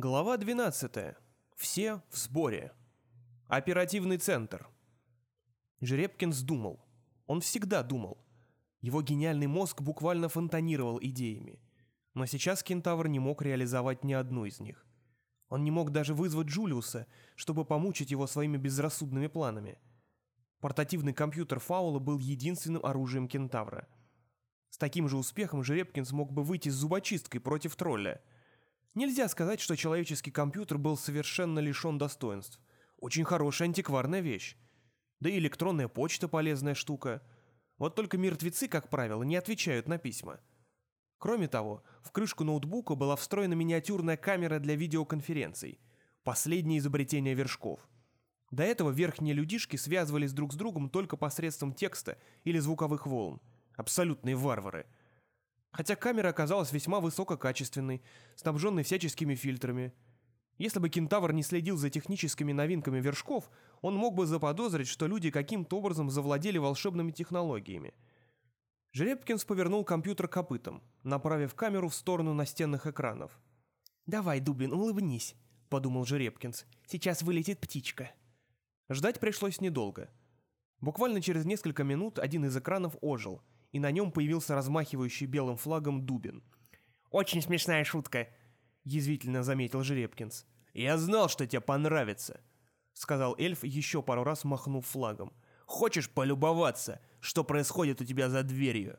Глава 12. Все в сборе. Оперативный центр. Жеребкин думал. Он всегда думал. Его гениальный мозг буквально фонтанировал идеями. Но сейчас кентавр не мог реализовать ни одну из них. Он не мог даже вызвать Джулиуса, чтобы помучить его своими безрассудными планами. Портативный компьютер Фаула был единственным оружием кентавра. С таким же успехом Жеребкин смог бы выйти с зубочисткой против тролля – Нельзя сказать, что человеческий компьютер был совершенно лишен достоинств. Очень хорошая антикварная вещь. Да и электронная почта полезная штука. Вот только мертвецы, как правило, не отвечают на письма. Кроме того, в крышку ноутбука была встроена миниатюрная камера для видеоконференций. Последнее изобретение вершков. До этого верхние людишки связывались друг с другом только посредством текста или звуковых волн. Абсолютные варвары – хотя камера оказалась весьма высококачественной, снабженной всяческими фильтрами. Если бы кентавр не следил за техническими новинками вершков, он мог бы заподозрить, что люди каким-то образом завладели волшебными технологиями. Жеребкинс повернул компьютер копытом, направив камеру в сторону настенных экранов. «Давай, Дублин, улыбнись», — подумал Жеребкинс. «Сейчас вылетит птичка». Ждать пришлось недолго. Буквально через несколько минут один из экранов ожил — и на нем появился размахивающий белым флагом Дубин. «Очень смешная шутка», — язвительно заметил Жеребкинс. «Я знал, что тебе понравится», — сказал эльф, еще пару раз махнув флагом. «Хочешь полюбоваться, что происходит у тебя за дверью?»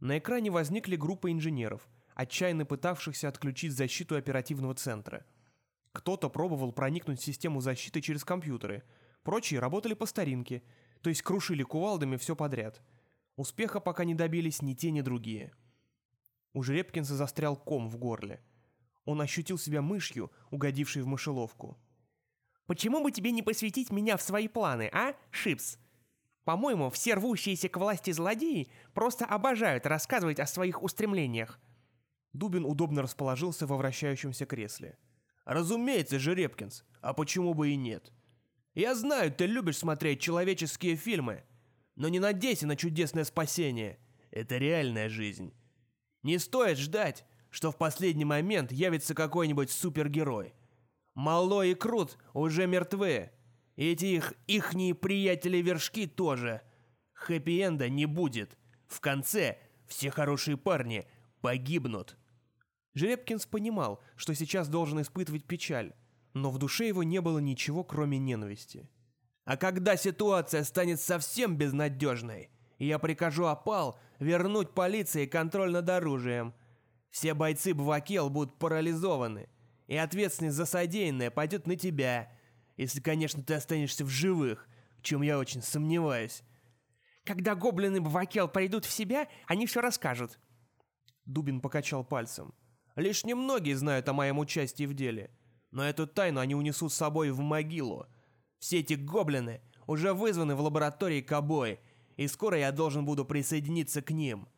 На экране возникли группы инженеров, отчаянно пытавшихся отключить защиту оперативного центра. Кто-то пробовал проникнуть в систему защиты через компьютеры, прочие работали по старинке, то есть крушили кувалдами все подряд — Успеха пока не добились ни те, ни другие. У Жеребкинса застрял ком в горле. Он ощутил себя мышью, угодившей в мышеловку. «Почему бы тебе не посвятить меня в свои планы, а, Шипс? По-моему, все рвущиеся к власти злодеи просто обожают рассказывать о своих устремлениях». Дубин удобно расположился во вращающемся кресле. «Разумеется, Жеребкинс, а почему бы и нет? Я знаю, ты любишь смотреть человеческие фильмы, но не надейся на чудесное спасение. Это реальная жизнь. Не стоит ждать, что в последний момент явится какой-нибудь супергерой. Мало и Крут уже мертвы. Эти их ихние приятели-вершки тоже. Хэппи-энда не будет. В конце все хорошие парни погибнут. Жеребкинс понимал, что сейчас должен испытывать печаль, но в душе его не было ничего, кроме ненависти. А когда ситуация станет совсем безнадежной, я прикажу опал вернуть полиции контроль над оружием. Все бойцы Бвакел будут парализованы, и ответственность за содеянное пойдет на тебя, если, конечно, ты останешься в живых, в чем я очень сомневаюсь. Когда гоблины Бвакел придут в себя, они все расскажут. Дубин покачал пальцем. Лишь немногие знают о моем участии в деле, но эту тайну они унесут с собой в могилу, все эти гоблины уже вызваны в лаборатории Кобой, и скоро я должен буду присоединиться к ним.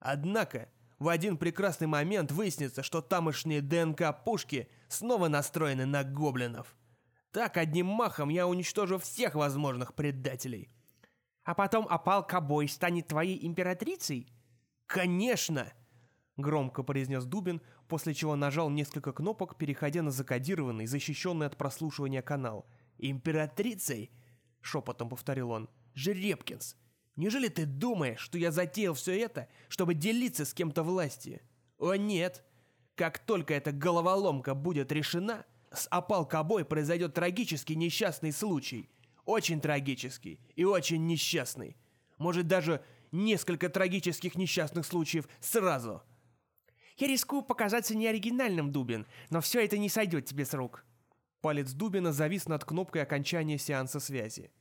Однако, в один прекрасный момент выяснится, что тамошние ДНК-пушки снова настроены на гоблинов. Так, одним махом я уничтожу всех возможных предателей. А потом опал Кобой станет твоей императрицей? Конечно! Громко произнес Дубин, после чего нажал несколько кнопок, переходя на закодированный, защищенный от прослушивания канал – «Императрицей?» — шепотом повторил он. «Жеребкинс, неужели ты думаешь, что я затеял все это, чтобы делиться с кем-то властью? О нет! Как только эта головоломка будет решена, с опал Кобой произойдет трагический несчастный случай. Очень трагический и очень несчастный. Может, даже несколько трагических несчастных случаев сразу». «Я рискую показаться неоригинальным, Дубин, но все это не сойдет тебе с рук», Палец Дубина завис над кнопкой окончания сеанса связи.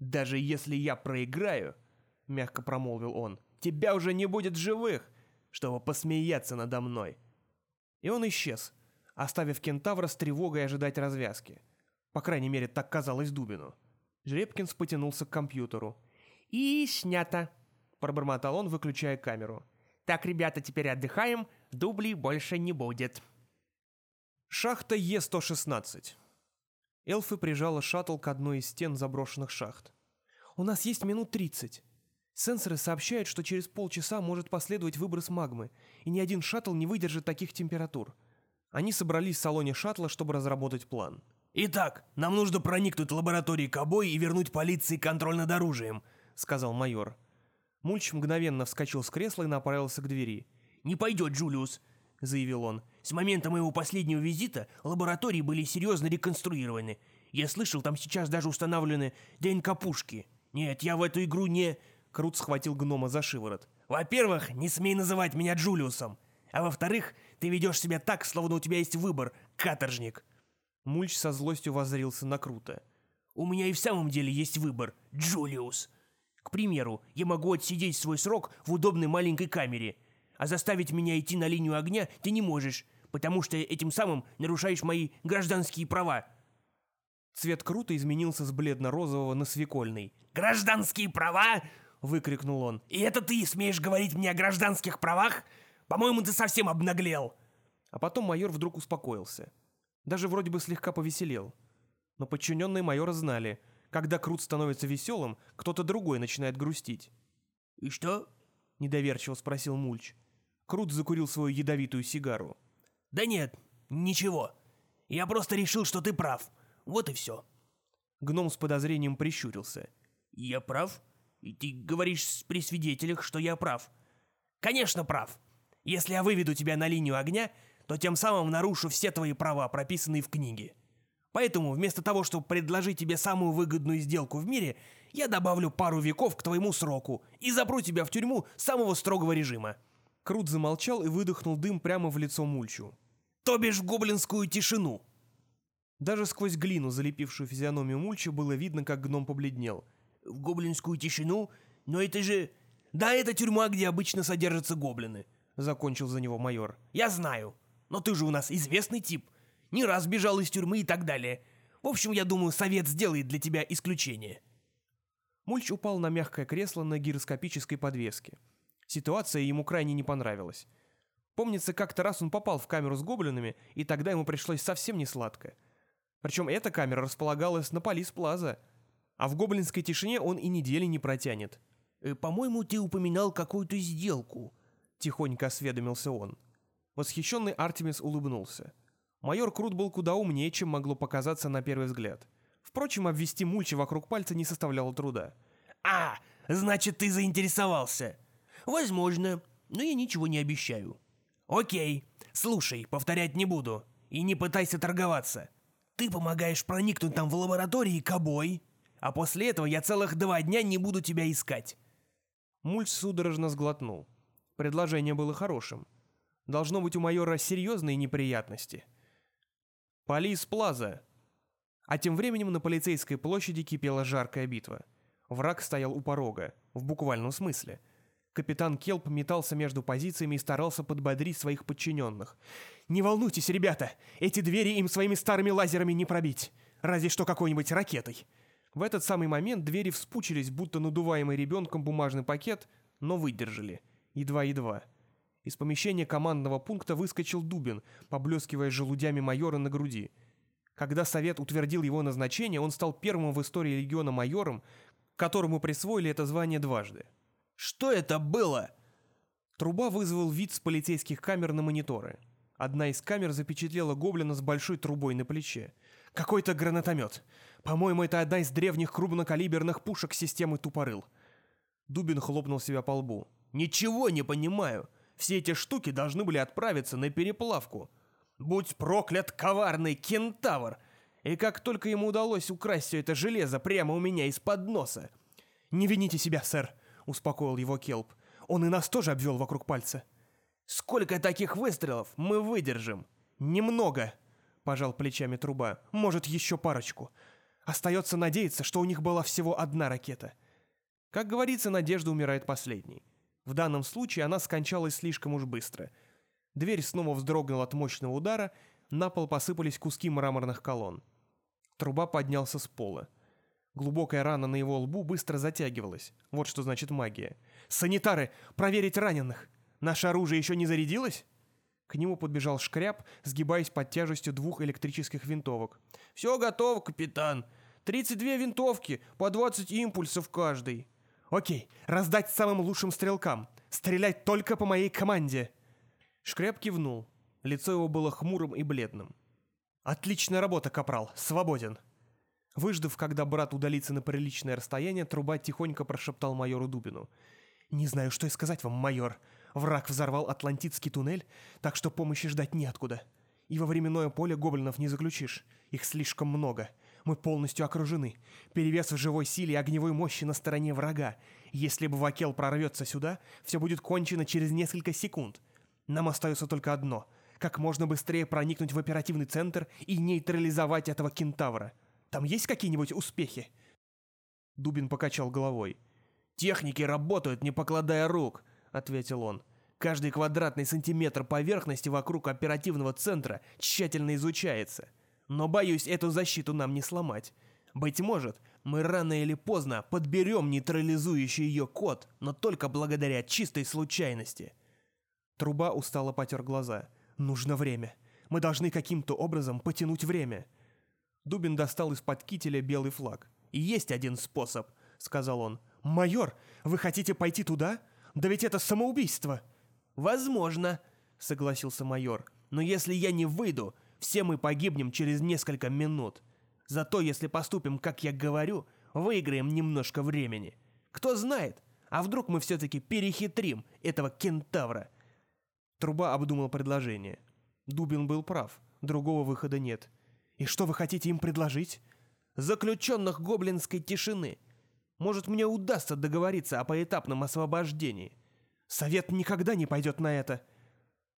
«Даже если я проиграю», — мягко промолвил он, — «тебя уже не будет живых, чтобы посмеяться надо мной». И он исчез, оставив кентавра с тревогой ожидать развязки. По крайней мере, так казалось Дубину. Жребкинс потянулся к компьютеру. «И снято», — пробормотал он, выключая камеру. «Так, ребята, теперь отдыхаем, дублей больше не будет». Шахта Е-116 Элфи прижала шаттл к одной из стен заброшенных шахт. «У нас есть минут тридцать. Сенсоры сообщают, что через полчаса может последовать выброс магмы, и ни один шаттл не выдержит таких температур. Они собрались в салоне шаттла, чтобы разработать план. «Итак, нам нужно проникнуть в лаборатории Кобой и вернуть полиции контроль над оружием», — сказал майор. Мульч мгновенно вскочил с кресла и направился к двери. «Не пойдет, Джулиус», — заявил он. «С момента моего последнего визита лаборатории были серьезно реконструированы. Я слышал, там сейчас даже установлены ДНК-пушки. Нет, я в эту игру не...» Крут схватил гнома за шиворот. «Во-первых, не смей называть меня Джулиусом. А во-вторых, ты ведешь себя так, словно у тебя есть выбор, каторжник». Мульч со злостью воззрился на Крута. «У меня и в самом деле есть выбор, Джулиус. К примеру, я могу отсидеть свой срок в удобной маленькой камере, а заставить меня идти на линию огня ты не можешь, потому что этим самым нарушаешь мои гражданские права». Цвет Крута изменился с бледно-розового на свекольный. «Гражданские права?» — выкрикнул он. «И это ты смеешь говорить мне о гражданских правах? По-моему, ты совсем обнаглел!» А потом майор вдруг успокоился. Даже вроде бы слегка повеселел. Но подчиненные майора знали, когда Крут становится веселым, кто-то другой начинает грустить. «И что?» — недоверчиво спросил Мульч. Крут закурил свою ядовитую сигару. «Да нет, ничего. Я просто решил, что ты прав. Вот и все». Гном с подозрением прищурился. «Я прав? И ты говоришь при свидетелях, что я прав?» «Конечно прав. Если я выведу тебя на линию огня, то тем самым нарушу все твои права, прописанные в книге. Поэтому вместо того, чтобы предложить тебе самую выгодную сделку в мире, я добавлю пару веков к твоему сроку и запру тебя в тюрьму самого строгого режима». Крут замолчал и выдохнул дым прямо в лицо Мульчу. «То бишь в гоблинскую тишину!» Даже сквозь глину, залепившую физиономию Мульча, было видно, как гном побледнел. «В гоблинскую тишину? Но это же... Да, это тюрьма, где обычно содержатся гоблины. — закончил за него майор. «Я знаю. Но ты же у нас известный тип. Не раз бежал из тюрьмы и так далее. В общем, я думаю, совет сделает для тебя исключение». Мульч упал на мягкое кресло на гироскопической подвеске. Ситуация ему крайне не понравилась. Помнится, как-то раз он попал в камеру с гоблинами, и тогда ему пришлось совсем не сладко. Причем эта камера располагалась на Полис-Плаза, а в гоблинской тишине он и недели не протянет. «Э, «По-моему, ты упоминал какую-то сделку», Тихонько осведомился он. Восхищенный Артемис улыбнулся. Майор Крут был куда умнее, чем могло показаться на первый взгляд. Впрочем, обвести мульчи вокруг пальца не составляло труда. «А, значит, ты заинтересовался?» «Возможно, но я ничего не обещаю». «Окей, слушай, повторять не буду. И не пытайся торговаться. Ты помогаешь проникнуть там в лаборатории к обой, а после этого я целых два дня не буду тебя искать». Мульч судорожно сглотнул. Предложение было хорошим. Должно быть у майора серьезные неприятности. Полис Плаза. А тем временем на полицейской площади кипела жаркая битва. Враг стоял у порога, в буквальном смысле. Капитан Келп метался между позициями и старался подбодрить своих подчиненных. «Не волнуйтесь, ребята! Эти двери им своими старыми лазерами не пробить! Разве что какой-нибудь ракетой!» В этот самый момент двери вспучились, будто надуваемый ребенком бумажный пакет, но выдержали – едва-едва. Из помещения командного пункта выскочил Дубин, поблескивая желудями майора на груди. Когда Совет утвердил его назначение, он стал первым в истории легиона майором, которому присвоили это звание дважды. «Что это было?» Труба вызвал вид с полицейских камер на мониторы. Одна из камер запечатлела гоблина с большой трубой на плече. «Какой-то гранатомет. По-моему, это одна из древних крупнокалиберных пушек системы Тупорыл». Дубин хлопнул себя по лбу. Ничего не понимаю. Все эти штуки должны были отправиться на переплавку. Будь проклят коварный кентавр! И как только ему удалось украсть все это железо прямо у меня из-под носа. «Не вините себя, сэр», — успокоил его Келп. «Он и нас тоже обвел вокруг пальца». «Сколько таких выстрелов мы выдержим?» «Немного», — пожал плечами труба. «Может, еще парочку. Остается надеяться, что у них была всего одна ракета». Как говорится, надежда умирает последней. В данном случае она скончалась слишком уж быстро. Дверь снова вздрогнула от мощного удара, на пол посыпались куски мраморных колонн. Труба поднялся с пола. Глубокая рана на его лбу быстро затягивалась. Вот что значит магия. «Санитары! Проверить раненых! Наше оружие еще не зарядилось?» К нему подбежал шкряб, сгибаясь под тяжестью двух электрических винтовок. «Все готово, капитан. 32 винтовки, по 20 импульсов каждый». Окей, раздать самым лучшим стрелкам. Стрелять только по моей команде. Шкреп кивнул. Лицо его было хмурым и бледным. «Отличная работа, капрал! Свободен!» Выждав, когда брат удалится на приличное расстояние, труба тихонько прошептал майору Дубину. «Не знаю, что и сказать вам, майор. Враг взорвал Атлантидский туннель, так что помощи ждать неоткуда. И во временное поле гоблинов не заключишь. Их слишком много. Мы полностью окружены. Перевес в живой силе и огневой мощи на стороне врага. Если бы Вакел прорвется сюда, все будет кончено через несколько секунд. Нам остается только одно — как можно быстрее проникнуть в оперативный центр и нейтрализовать этого кентавра. Там есть какие-нибудь успехи?» Дубин покачал головой. «Техники работают, не покладая рук», — ответил он. «Каждый квадратный сантиметр поверхности вокруг оперативного центра тщательно изучается. Но, боюсь, эту защиту нам не сломать. Быть может, мы рано или поздно подберем нейтрализующий ее код, но только благодаря чистой случайности». Труба устало потер глаза. «Нужно время. Мы должны каким-то образом потянуть время». Дубин достал из-под кителя белый флаг. «И есть один способ», — сказал он. «Майор, вы хотите пойти туда? Да ведь это самоубийство!» «Возможно», — согласился майор. «Но если я не выйду, все мы погибнем через несколько минут. Зато если поступим, как я говорю, выиграем немножко времени. Кто знает, а вдруг мы все-таки перехитрим этого кентавра?» Труба обдумал предложение. Дубин был прав, другого выхода нет. «И что вы хотите им предложить?» «Заключенных гоблинской тишины. Может, мне удастся договориться о поэтапном освобождении». «Совет никогда не пойдет на это!»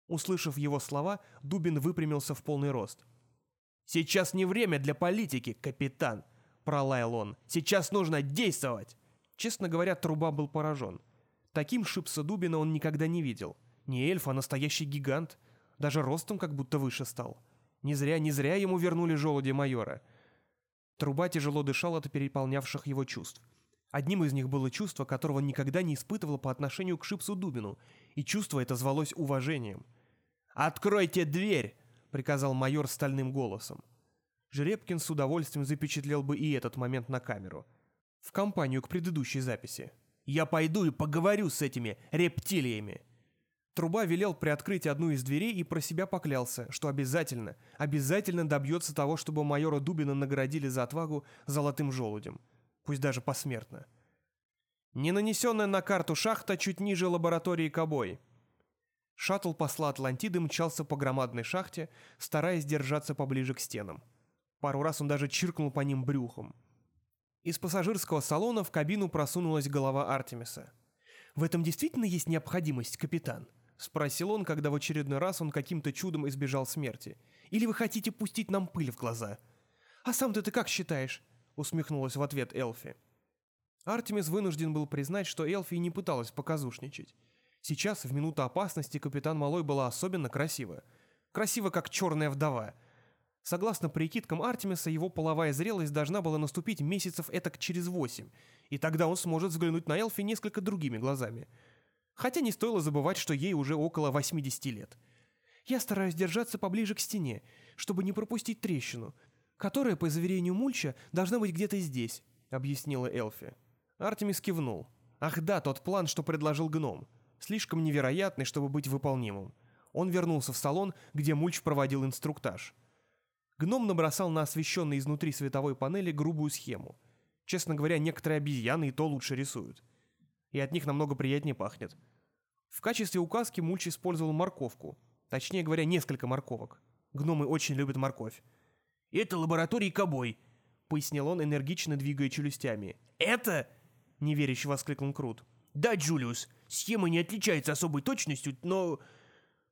Услышав его слова, Дубин выпрямился в полный рост. «Сейчас не время для политики, капитан!» – пролаял он. «Сейчас нужно действовать!» Честно говоря, Труба был поражен. Таким Шипса Дубина он никогда не видел. Не эльф, а настоящий гигант. Даже ростом как будто выше стал. Не зря, не зря ему вернули желуди майора. Труба тяжело дышал от переполнявших его чувств. Одним из них было чувство, которого он никогда не испытывал по отношению к Шипсу Дубину, и чувство это звалось уважением. «Откройте дверь!» — приказал майор стальным голосом. Жеребкин с удовольствием запечатлел бы и этот момент на камеру. В компанию к предыдущей записи. «Я пойду и поговорю с этими рептилиями!» Труба велел приоткрыть одну из дверей и про себя поклялся, что обязательно, обязательно добьется того, чтобы майора Дубина наградили за отвагу золотым желудем. Пусть даже посмертно. Не нанесенная на карту шахта чуть ниже лаборатории Кобой. Шаттл посла Атлантиды мчался по громадной шахте, стараясь держаться поближе к стенам. Пару раз он даже чиркнул по ним брюхом. Из пассажирского салона в кабину просунулась голова Артемиса. «В этом действительно есть необходимость, капитан?» — спросил он, когда в очередной раз он каким-то чудом избежал смерти. «Или вы хотите пустить нам пыль в глаза?» «А сам-то ты как считаешь?» — усмехнулась в ответ Элфи. Артемис вынужден был признать, что Элфи не пыталась показушничать. Сейчас, в минуту опасности, капитан Малой была особенно красива. Красива, как черная вдова. Согласно прикидкам Артемиса, его половая зрелость должна была наступить месяцев этак через восемь, и тогда он сможет взглянуть на Элфи несколько другими глазами — Хотя не стоило забывать, что ей уже около 80 лет. Я стараюсь держаться поближе к стене, чтобы не пропустить трещину, которая, по заверению Мульча, должна быть где-то здесь», — объяснила Элфи. Артемис кивнул. «Ах да, тот план, что предложил гном. Слишком невероятный, чтобы быть выполнимым». Он вернулся в салон, где Мульч проводил инструктаж. Гном набросал на освещенной изнутри световой панели грубую схему. Честно говоря, некоторые обезьяны и то лучше рисуют и от них намного приятнее пахнет. В качестве указки Мульч использовал морковку. Точнее говоря, несколько морковок. Гномы очень любят морковь. «Это лабораторий Кобой», — пояснил он, энергично двигая челюстями. «Это...» — неверяще воскликнул Крут. «Да, Джулиус, схема не отличается особой точностью, но...»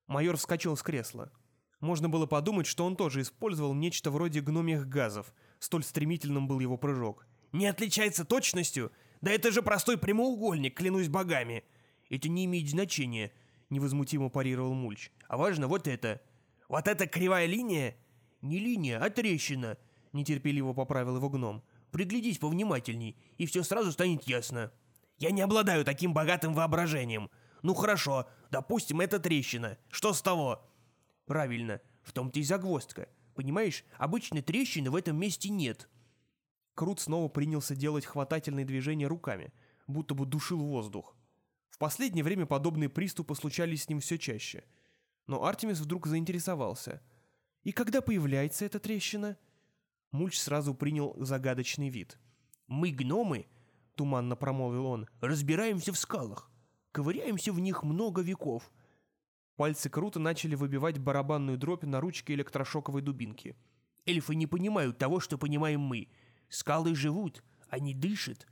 Майор вскочил с кресла. Можно было подумать, что он тоже использовал нечто вроде гномих газов. Столь стремительным был его прыжок. «Не отличается точностью? Да это же простой прямоугольник, клянусь богами. Это не имеет значения, невозмутимо парировал Мульч. А важно вот это. Вот эта кривая линия? Не линия, а трещина, нетерпеливо поправил его гном. Приглядись повнимательней, и все сразу станет ясно. Я не обладаю таким богатым воображением. Ну хорошо, допустим, это трещина. Что с того? Правильно, в том-то и загвоздка. Понимаешь, обычной трещины в этом месте нет. Крут снова принялся делать хватательные движения руками, будто бы душил воздух. В последнее время подобные приступы случались с ним все чаще. Но Артемис вдруг заинтересовался. «И когда появляется эта трещина?» Мульч сразу принял загадочный вид. «Мы гномы», — туманно промолвил он, — «разбираемся в скалах. Ковыряемся в них много веков». Пальцы круто начали выбивать барабанную дробь на ручке электрошоковой дубинки. «Эльфы не понимают того, что понимаем мы. Скалы живут, они дышат».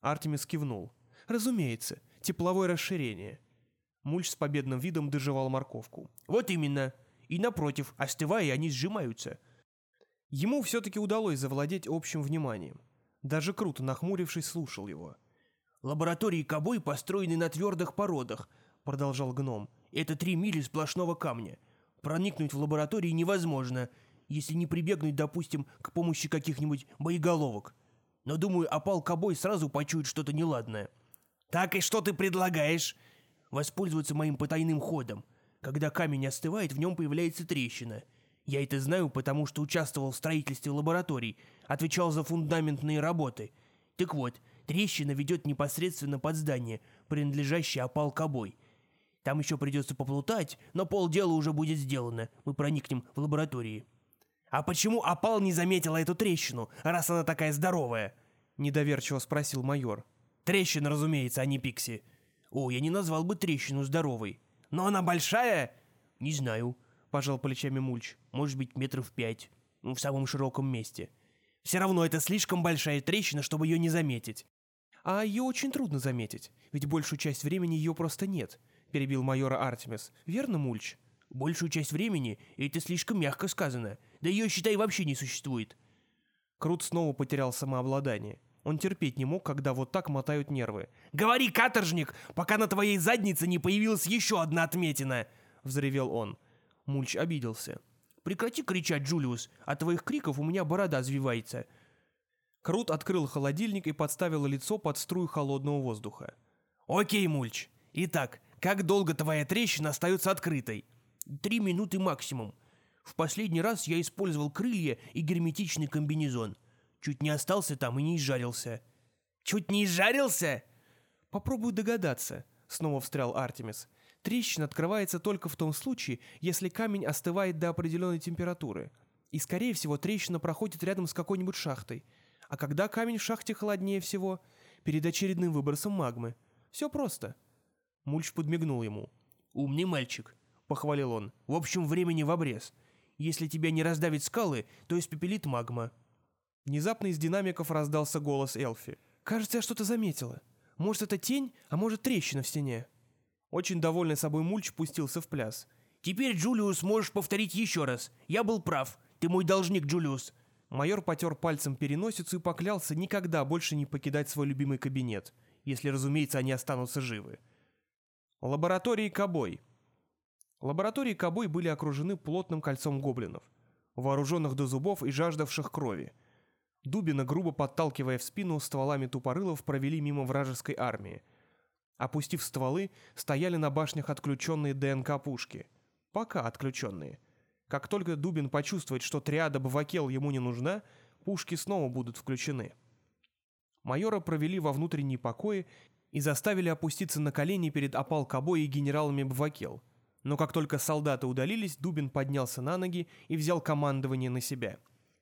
Артемис кивнул. «Разумеется, тепловое расширение». Мульч с победным видом доживал морковку. «Вот именно. И напротив, остывая, они сжимаются». Ему все-таки удалось завладеть общим вниманием. Даже круто нахмурившись, слушал его. «Лаборатории Кобой построены на твердых породах», — продолжал гном. «Это три мили сплошного камня. Проникнуть в лаборатории невозможно, если не прибегнуть, допустим, к помощи каких-нибудь боеголовок. Но, думаю, опал Кобой сразу почует что-то неладное». «Так и что ты предлагаешь?» «Воспользоваться моим потайным ходом. Когда камень остывает, в нем появляется трещина. Я это знаю, потому что участвовал в строительстве лабораторий, отвечал за фундаментные работы. Так вот, трещина ведет непосредственно под здание, принадлежащее опал Кобой. Там еще придется поплутать, но полдела уже будет сделано. Мы проникнем в лаборатории. «А почему опал не заметила эту трещину, раз она такая здоровая?» Недоверчиво спросил майор. «Трещина, разумеется, а не Пикси. О, я не назвал бы трещину здоровой. Но она большая?» «Не знаю пожал плечами Мульч. «Может быть, метров пять. Ну, в самом широком месте. Все равно это слишком большая трещина, чтобы ее не заметить». «А ее очень трудно заметить, ведь большую часть времени ее просто нет», — перебил майора Артемис. «Верно, Мульч?» «Большую часть времени — это слишком мягко сказано. Да ее, считай, вообще не существует». Крут снова потерял самообладание. Он терпеть не мог, когда вот так мотают нервы. «Говори, каторжник, пока на твоей заднице не появилась еще одна отметина!» — взревел он. Мульч обиделся. «Прекрати кричать, Джулиус, от твоих криков у меня борода звивается». Крут открыл холодильник и подставил лицо под струю холодного воздуха. «Окей, Мульч. Итак, как долго твоя трещина остается открытой?» «Три минуты максимум. В последний раз я использовал крылья и герметичный комбинезон. Чуть не остался там и не изжарился». «Чуть не изжарился?» «Попробуй догадаться», — снова встрял Артемис. Трещина открывается только в том случае, если камень остывает до определенной температуры. И, скорее всего, трещина проходит рядом с какой-нибудь шахтой. А когда камень в шахте холоднее всего? Перед очередным выбросом магмы. Все просто. Мульч подмигнул ему. «Умный мальчик», — похвалил он. «В общем, времени в обрез. Если тебя не раздавит скалы, то испепелит магма». Внезапно из динамиков раздался голос Элфи. «Кажется, я что-то заметила. Может, это тень, а может, трещина в стене». Очень довольный собой Мульч пустился в пляс. «Теперь, Джулиус, можешь повторить еще раз. Я был прав. Ты мой должник, Джулиус». Майор потер пальцем переносицу и поклялся никогда больше не покидать свой любимый кабинет, если, разумеется, они останутся живы. Лаборатории Кобой. Лаборатории Кобой были окружены плотным кольцом гоблинов, вооруженных до зубов и жаждавших крови. Дубина, грубо подталкивая в спину стволами тупорылов, провели мимо вражеской армии – Опустив стволы, стояли на башнях отключенные ДНК-пушки. Пока отключенные. Как только Дубин почувствует, что триада Бавакел ему не нужна, пушки снова будут включены. Майора провели во внутренние покои и заставили опуститься на колени перед опал Кобой и генералами Бавакел. Но как только солдаты удалились, Дубин поднялся на ноги и взял командование на себя.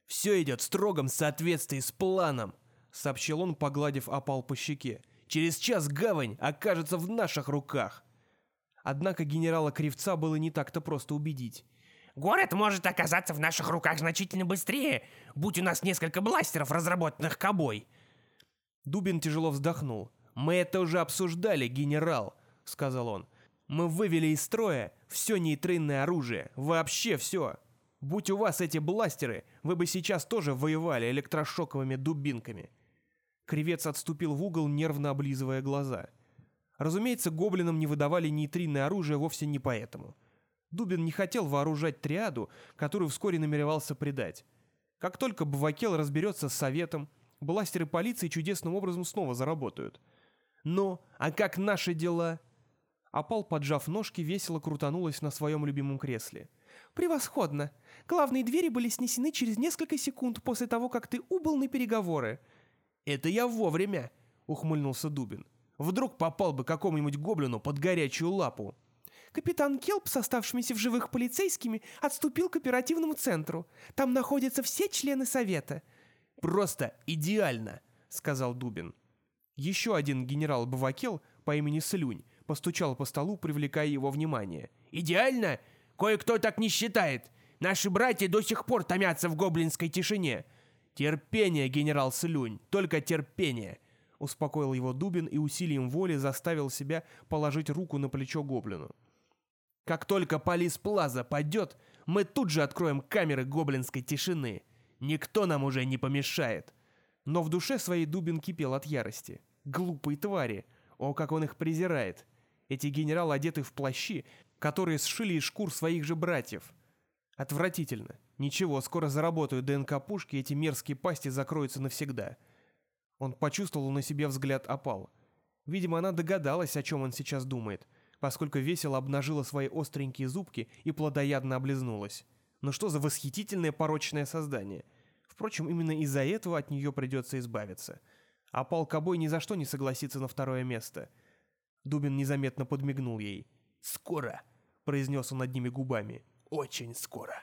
«Все идет в строгом соответствии с планом», — сообщил он, погладив опал по щеке. Через час гавань окажется в наших руках. Однако генерала Кривца было не так-то просто убедить. Город может оказаться в наших руках значительно быстрее, будь у нас несколько бластеров, разработанных кобой. Дубин тяжело вздохнул. «Мы это уже обсуждали, генерал», — сказал он. «Мы вывели из строя все нейтринное оружие, вообще все. Будь у вас эти бластеры, вы бы сейчас тоже воевали электрошоковыми дубинками. Кривец отступил в угол, нервно облизывая глаза. Разумеется, гоблинам не выдавали нейтринное оружие вовсе не поэтому. Дубин не хотел вооружать триаду, которую вскоре намеревался предать. Как только Бавакел разберется с советом, бластеры полиции чудесным образом снова заработают. Но, а как наши дела? Апал, поджав ножки, весело крутанулась на своем любимом кресле. «Превосходно! Главные двери были снесены через несколько секунд после того, как ты убыл на переговоры. «Это я вовремя», — ухмыльнулся Дубин. «Вдруг попал бы какому-нибудь гоблину под горячую лапу». Капитан Келп с оставшимися в живых полицейскими отступил к оперативному центру. Там находятся все члены совета». «Просто идеально», — сказал Дубин. Еще один генерал Бавакел по имени Слюнь постучал по столу, привлекая его внимание. «Идеально? Кое-кто так не считает. Наши братья до сих пор томятся в гоблинской тишине». «Терпение, генерал Слюнь, только терпение», — успокоил его Дубин и усилием воли заставил себя положить руку на плечо гоблину. «Как только Полис Плаза падет, мы тут же откроем камеры гоблинской тишины. Никто нам уже не помешает». Но в душе своей Дубин кипел от ярости. Глупые твари. О, как он их презирает. Эти генералы одеты в плащи, которые сшили из шкур своих же братьев. Отвратительно. Ничего, скоро заработают ДНК-пушки, эти мерзкие пасти закроются навсегда. Он почувствовал на себе взгляд опал. Видимо, она догадалась, о чем он сейчас думает, поскольку весело обнажила свои остренькие зубки и плодоядно облизнулась. Ну что за восхитительное порочное создание. Впрочем, именно из-за этого от нее придется избавиться. А Пал Кобой ни за что не согласится на второе место. Дубин незаметно подмигнул ей. «Скоро», — произнес он одними губами. «очень скоро».